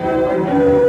Música